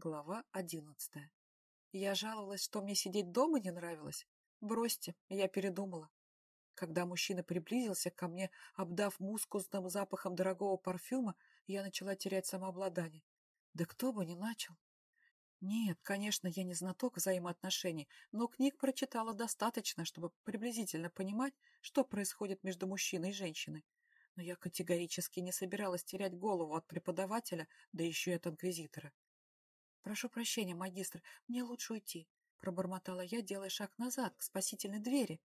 Глава одиннадцатая. Я жаловалась, что мне сидеть дома не нравилось. Бросьте, я передумала. Когда мужчина приблизился ко мне, обдав мускусным запахом дорогого парфюма, я начала терять самообладание. Да кто бы ни начал. Нет, конечно, я не знаток взаимоотношений, но книг прочитала достаточно, чтобы приблизительно понимать, что происходит между мужчиной и женщиной. Но я категорически не собиралась терять голову от преподавателя, да еще и от инквизитора. «Прошу прощения, магистр, мне лучше уйти», — пробормотала я, делая шаг назад, к спасительной двери.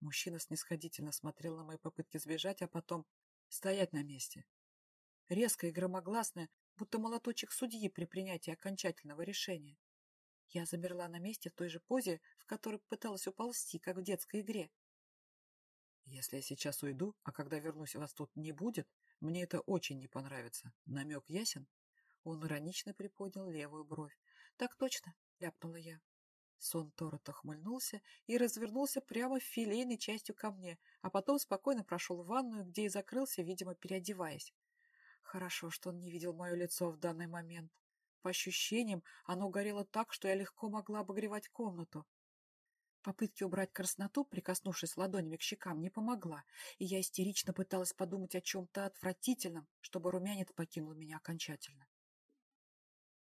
Мужчина снисходительно смотрел на мои попытки сбежать, а потом стоять на месте. Резко и громогласно, будто молоточек судьи при принятии окончательного решения. Я замерла на месте в той же позе, в которой пыталась уползти, как в детской игре. Если я сейчас уйду, а когда вернусь, вас тут не будет, мне это очень не понравится. Намек ясен? Он иронично приподнял левую бровь. Так точно, ляпнула я. Сон Торот охмыльнулся и развернулся прямо филейной частью ко мне, а потом спокойно прошел в ванную, где и закрылся, видимо, переодеваясь. Хорошо, что он не видел мое лицо в данный момент. По ощущениям, оно горело так, что я легко могла обогревать комнату. Попытки убрать красноту, прикоснувшись ладонями к щекам, не помогла, и я истерично пыталась подумать о чем-то отвратительном, чтобы румянец покинул меня окончательно.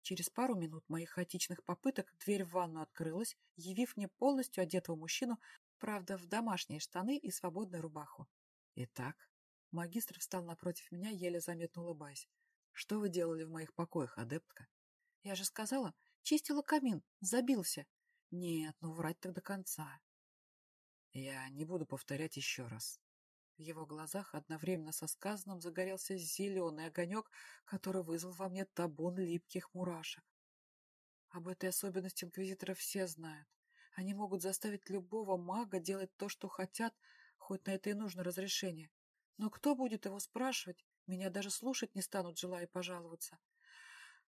Через пару минут моих хаотичных попыток дверь в ванну открылась, явив мне полностью одетого мужчину, правда, в домашние штаны и свободную рубаху. Итак, Магистр встал напротив меня, еле заметно улыбаясь. «Что вы делали в моих покоях, адептка?» «Я же сказала, чистила камин, забился». «Нет, ну врать так до конца». «Я не буду повторять еще раз». В его глазах одновременно со сказанным загорелся зеленый огонек, который вызвал во мне табун липких мурашек. Об этой особенности инквизитора все знают. Они могут заставить любого мага делать то, что хотят, хоть на это и нужно разрешение. Но кто будет его спрашивать? Меня даже слушать не станут, желая пожаловаться.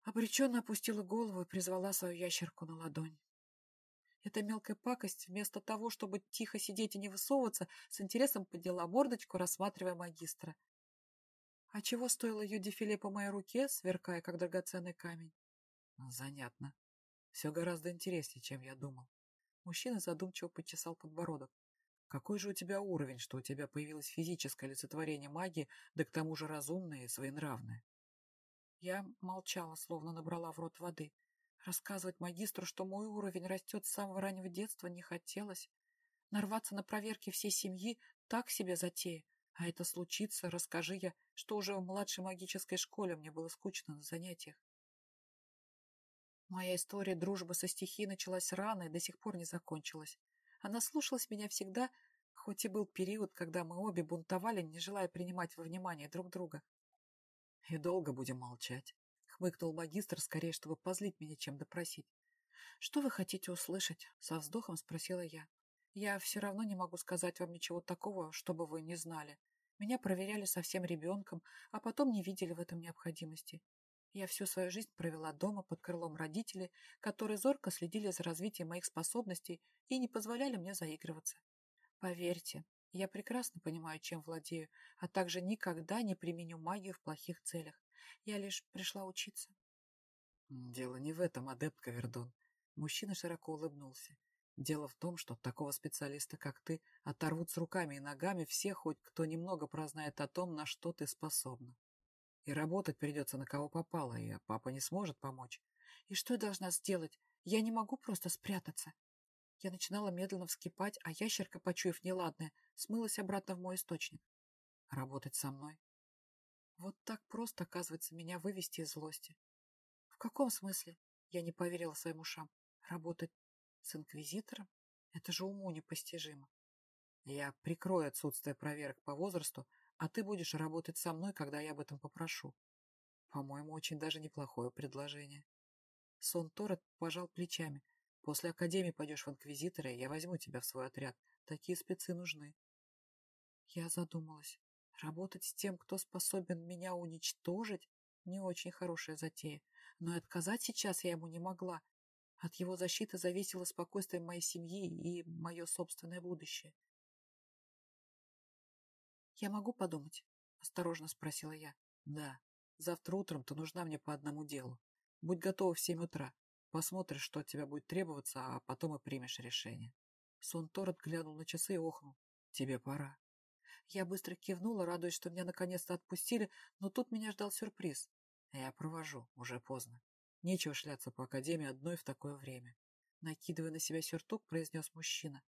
Обреченно опустила голову и призвала свою ящерку на ладонь. Эта мелкая пакость, вместо того, чтобы тихо сидеть и не высовываться, с интересом подняла мордочку, рассматривая магистра. А чего стоило ее дефиле по моей руке, сверкая, как драгоценный камень? Занятно. Все гораздо интереснее, чем я думал. Мужчина задумчиво почесал подбородок. Какой же у тебя уровень, что у тебя появилось физическое олицетворение магии, да к тому же разумное и своенравное? Я молчала, словно набрала в рот воды. Рассказывать магистру, что мой уровень растет с самого раннего детства, не хотелось. Нарваться на проверки всей семьи — так себе затея. А это случится, расскажи я, что уже в младшей магической школе мне было скучно на занятиях. Моя история дружбы со стихией началась рано и до сих пор не закончилась. Она слушалась меня всегда, хоть и был период, когда мы обе бунтовали, не желая принимать во внимание друг друга. — И долго будем молчать, — хмыкнул магистр, скорее, чтобы позлить меня, чем допросить. — Что вы хотите услышать? — со вздохом спросила я. — Я все равно не могу сказать вам ничего такого, чтобы вы не знали. Меня проверяли совсем ребенком, а потом не видели в этом необходимости. Я всю свою жизнь провела дома под крылом родителей, которые зорко следили за развитием моих способностей и не позволяли мне заигрываться. Поверьте, я прекрасно понимаю, чем владею, а также никогда не применю магию в плохих целях. Я лишь пришла учиться. Дело не в этом, адепт Кавердон. Мужчина широко улыбнулся. Дело в том, что такого специалиста, как ты, оторвут с руками и ногами все, хоть кто немного прознает о том, на что ты способна. И работать придется на кого попало, и папа не сможет помочь. И что я должна сделать? Я не могу просто спрятаться. Я начинала медленно вскипать, а ящерка, почуяв неладное, смылась обратно в мой источник. Работать со мной? Вот так просто, оказывается, меня вывести из злости. В каком смысле? Я не поверила своим ушам. Работать с инквизитором? Это же уму непостижимо. Я прикрою отсутствие проверок по возрасту, а ты будешь работать со мной, когда я об этом попрошу. По-моему, очень даже неплохое предложение. Сон Торет пожал плечами. После академии пойдешь в инквизиторы, я возьму тебя в свой отряд. Такие спецы нужны. Я задумалась. Работать с тем, кто способен меня уничтожить, не очень хорошая затея. Но и отказать сейчас я ему не могла. От его защиты зависело спокойствие моей семьи и мое собственное будущее. «Я могу подумать?» — осторожно спросила я. «Да. Завтра утром ты нужна мне по одному делу. Будь готова в семь утра. Посмотришь, что от тебя будет требоваться, а потом и примешь решение. Сон Торет глянул на часы и охнул. Тебе пора. Я быстро кивнула, радуясь, что меня наконец-то отпустили, но тут меня ждал сюрприз. Я провожу, уже поздно. Нечего шляться по академии одной в такое время. Накидывая на себя сюртук, произнес мужчина.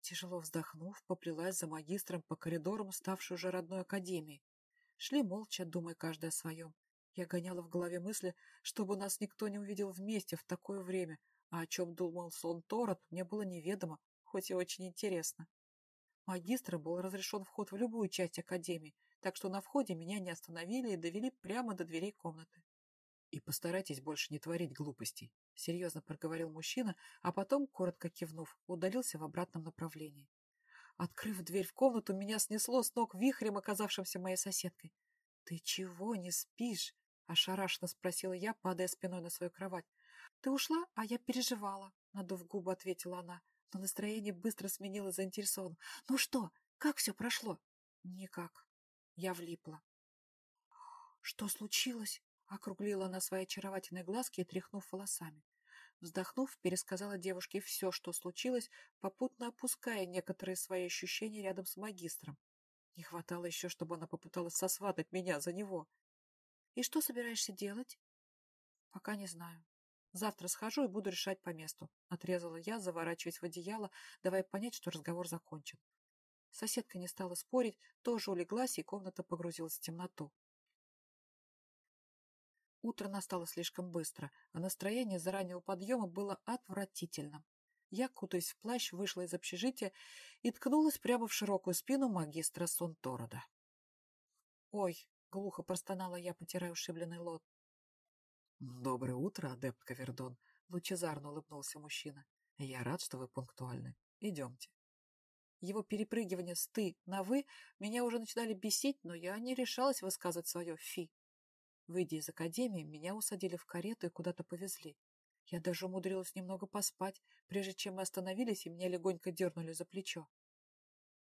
Тяжело вздохнув, поплелась за магистром по коридорам, ставшей уже родной академией. Шли молча, думая каждый о своем. Я гоняла в голове мысли, чтобы нас никто не увидел вместе в такое время, а о чем думал сон Торот, мне было неведомо, хоть и очень интересно. Магистра был разрешен вход в любую часть академии, так что на входе меня не остановили и довели прямо до дверей комнаты. «И постарайтесь больше не творить глупостей», — серьезно проговорил мужчина, а потом, коротко кивнув, удалился в обратном направлении. Открыв дверь в комнату, меня снесло с ног вихрем, оказавшимся моей соседкой. «Ты чего, не спишь?» — ошарашенно спросила я, падая спиной на свою кровать. «Ты ушла, а я переживала», — надув губы, ответила она. Но настроение быстро сменилось заинтересованным. «Ну что, как все прошло?» «Никак». Я влипла. «Что случилось?» Округлила она свои очаровательные глазки и тряхнув волосами. Вздохнув, пересказала девушке все, что случилось, попутно опуская некоторые свои ощущения рядом с магистром. Не хватало еще, чтобы она попыталась сосватать меня за него. «И что собираешься делать?» «Пока не знаю. Завтра схожу и буду решать по месту», — отрезала я, заворачиваясь в одеяло, давая понять, что разговор закончен. Соседка не стала спорить, тоже улеглась, и комната погрузилась в темноту. Утро настало слишком быстро, а настроение за раннего подъема было отвратительным. Я, кутаясь в плащ, вышла из общежития и ткнулась прямо в широкую спину магистра Сонторода. «Ой!» — глухо простонала я, потирая ушибленный лот. «Доброе утро, адепт Кавердон!» — лучезарно улыбнулся мужчина. «Я рад, что вы пунктуальны. Идемте». Его перепрыгивание с «ты» на «вы» меня уже начинали бесить, но я не решалась высказывать свое «фи». Выйдя из академии, меня усадили в карету и куда-то повезли. Я даже умудрилась немного поспать, прежде чем мы остановились, и меня легонько дернули за плечо.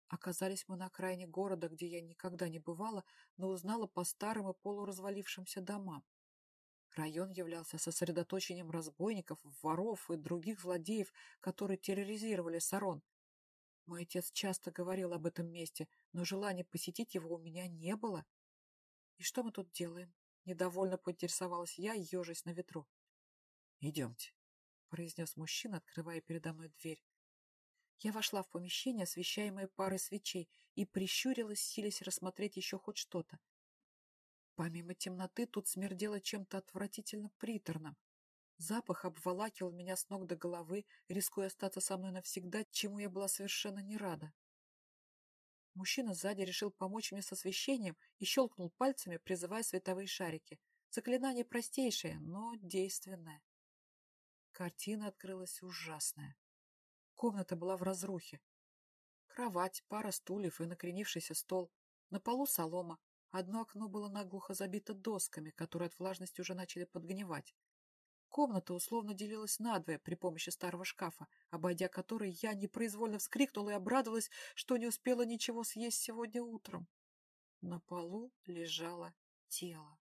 Оказались мы на окраине города, где я никогда не бывала, но узнала по старым и полуразвалившимся домам. Район являлся сосредоточением разбойников, воров и других злодеев, которые терроризировали Сарон. Мой отец часто говорил об этом месте, но желания посетить его у меня не было. И что мы тут делаем? Недовольно поинтересовалась я, ежась на ветру. «Идемте», — произнес мужчина, открывая передо мной дверь. Я вошла в помещение, освещаемое парой свечей, и прищурилась, силясь рассмотреть еще хоть что-то. Помимо темноты, тут смердело чем-то отвратительно приторным. Запах обволакивал меня с ног до головы, рискуя остаться со мной навсегда, чему я была совершенно не рада. Мужчина сзади решил помочь мне с освещением и щелкнул пальцами, призывая световые шарики. Заклинание простейшее, но действенное. Картина открылась ужасная. Комната была в разрухе. Кровать, пара стульев и накренившийся стол. На полу солома. Одно окно было наглухо забито досками, которые от влажности уже начали подгнивать. Комната условно делилась надвое при помощи старого шкафа, обойдя который я непроизвольно вскрикнула и обрадовалась, что не успела ничего съесть сегодня утром. На полу лежало тело.